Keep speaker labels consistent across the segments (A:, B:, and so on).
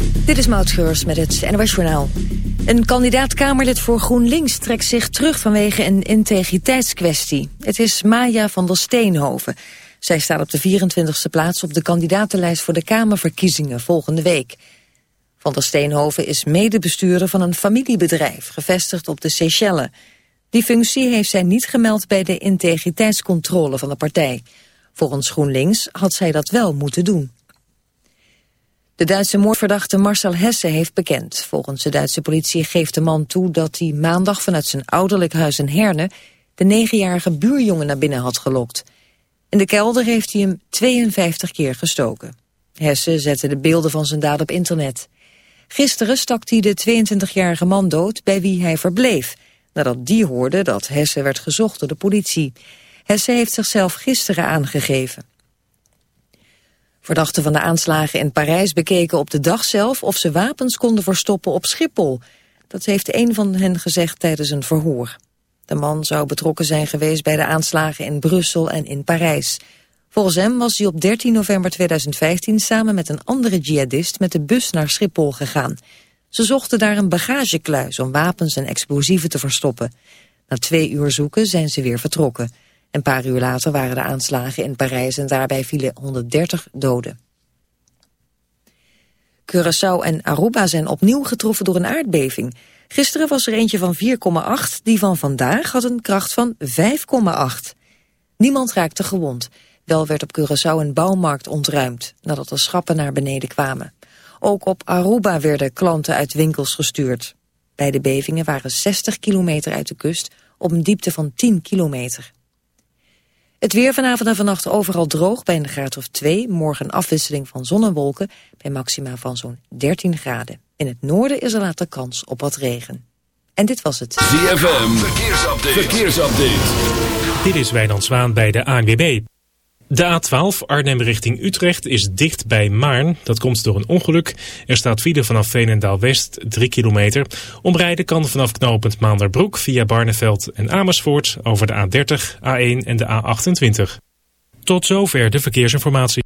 A: Dit is Maud met het NOS Journaal. Een kandidaat-Kamerlid voor GroenLinks trekt zich terug vanwege een integriteitskwestie. Het is Maya van der Steenhoven. Zij staat op de 24e plaats op de kandidatenlijst voor de Kamerverkiezingen volgende week. Van der Steenhoven is medebestuurder van een familiebedrijf, gevestigd op de Seychelles. Die functie heeft zij niet gemeld bij de integriteitscontrole van de partij. Volgens GroenLinks had zij dat wel moeten doen. De Duitse moordverdachte Marcel Hesse heeft bekend. Volgens de Duitse politie geeft de man toe dat hij maandag vanuit zijn ouderlijk huis in Herne de negenjarige buurjongen naar binnen had gelokt. In de kelder heeft hij hem 52 keer gestoken. Hesse zette de beelden van zijn daad op internet. Gisteren stak hij de 22-jarige man dood bij wie hij verbleef... nadat die hoorde dat Hesse werd gezocht door de politie. Hesse heeft zichzelf gisteren aangegeven. Verdachten van de aanslagen in Parijs bekeken op de dag zelf of ze wapens konden verstoppen op Schiphol. Dat heeft een van hen gezegd tijdens een verhoor. De man zou betrokken zijn geweest bij de aanslagen in Brussel en in Parijs. Volgens hem was hij op 13 november 2015 samen met een andere jihadist met de bus naar Schiphol gegaan. Ze zochten daar een bagagekluis om wapens en explosieven te verstoppen. Na twee uur zoeken zijn ze weer vertrokken. Een paar uur later waren de aanslagen in Parijs en daarbij vielen 130 doden. Curaçao en Aruba zijn opnieuw getroffen door een aardbeving. Gisteren was er eentje van 4,8, die van vandaag had een kracht van 5,8. Niemand raakte gewond. Wel werd op Curaçao een bouwmarkt ontruimd, nadat de schappen naar beneden kwamen. Ook op Aruba werden klanten uit winkels gestuurd. Beide bevingen waren 60 kilometer uit de kust, op een diepte van 10 kilometer. Het weer vanavond en vannacht overal droog bij een graad of 2. Morgen een afwisseling van zon en wolken bij maxima van zo'n 13 graden. In het noorden is er later kans op wat regen. En dit was het.
B: ZFM, verkeersupdate. verkeersupdate.
C: Dit is Wijnand Zwaan bij de ANWB. De A12 Arnhem richting Utrecht is dicht bij Maarn. Dat komt door een ongeluk. Er staat file vanaf Veenendaal West 3 kilometer. Omrijden kan vanaf knooppunt Maanderbroek via Barneveld en Amersfoort over de A30, A1 en de A28. Tot zover de verkeersinformatie.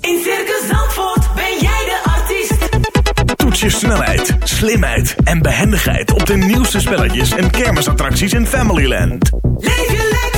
D: In Circus Zandvoort ben jij de artiest.
E: Toets je snelheid, slimheid en behendigheid op de nieuwste spelletjes en kermisattracties in Familyland.
D: Leef je lekker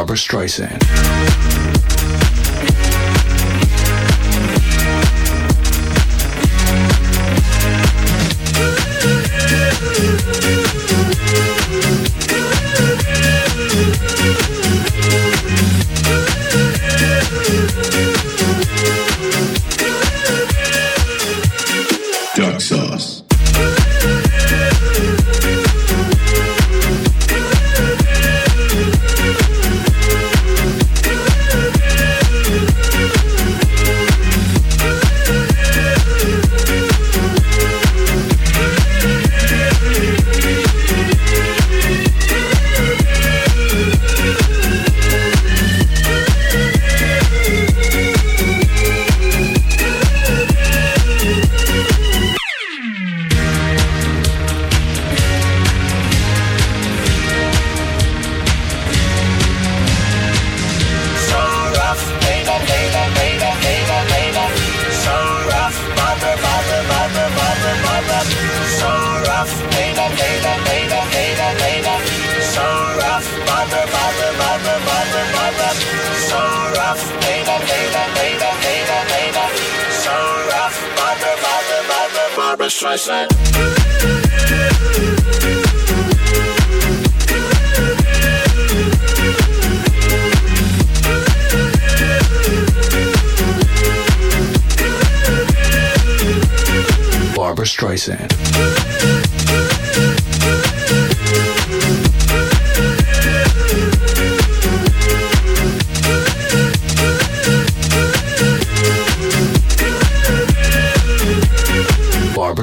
F: Barbara Streisand.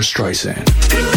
F: Streisand.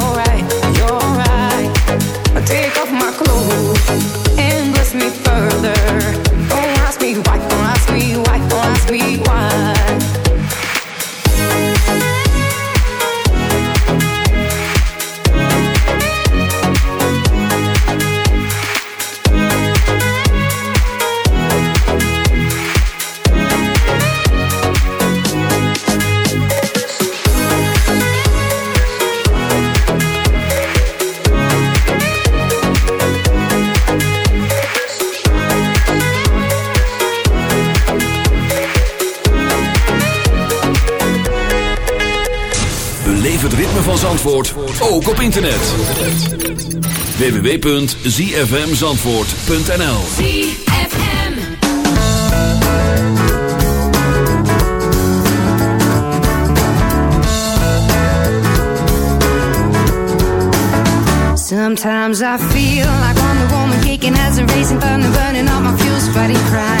B: Zandvoort ook op internet. www.zfmzandvoort.nl ZFM
G: Sometimes I feel like I'm the woman kicking as a racing thunder burning up my fuels fighting crime.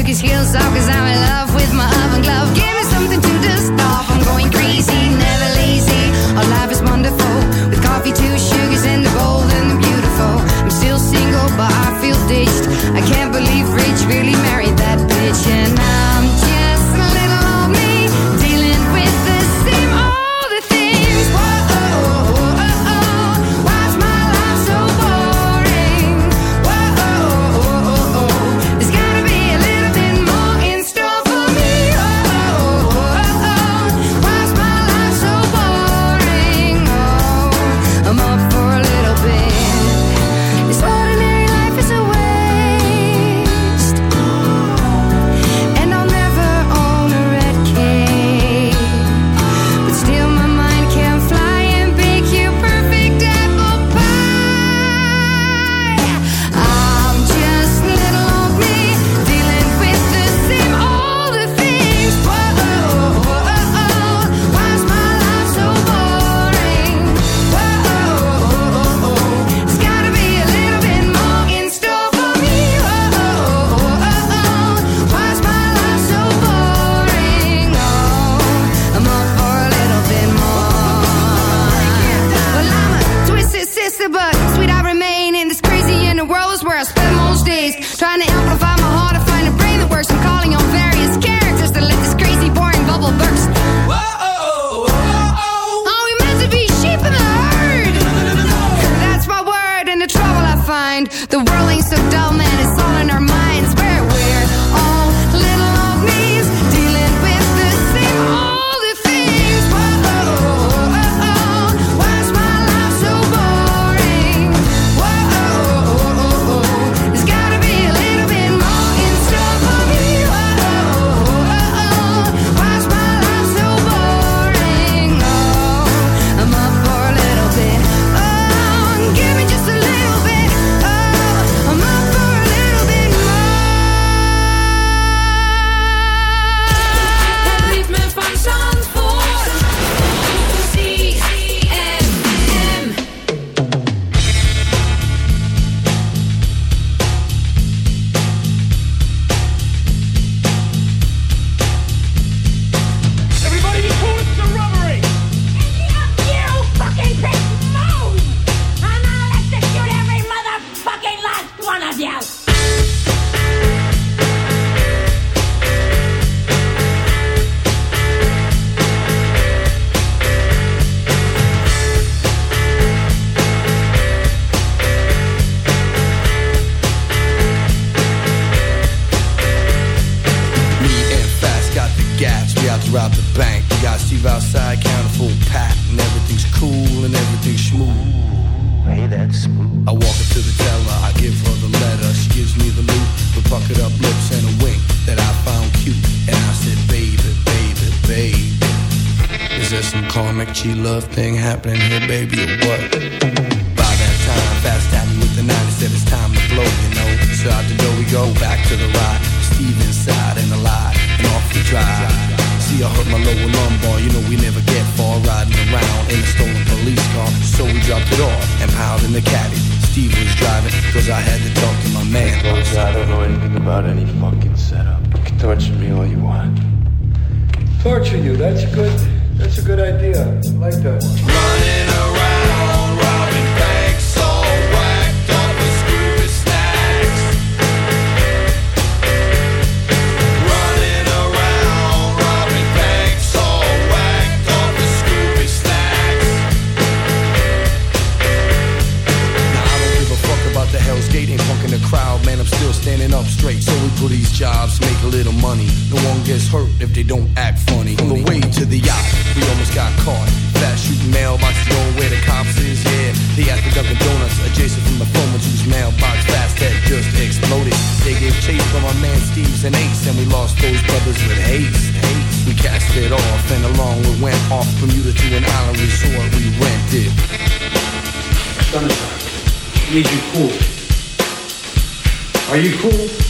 G: cookies, heel soft, cause I'm in love with my oven glove. Give me with
H: haste. We cast it off and along we went off Bermuda to an island resort we rented.
I: Sunshine, need you cool. Are you cool?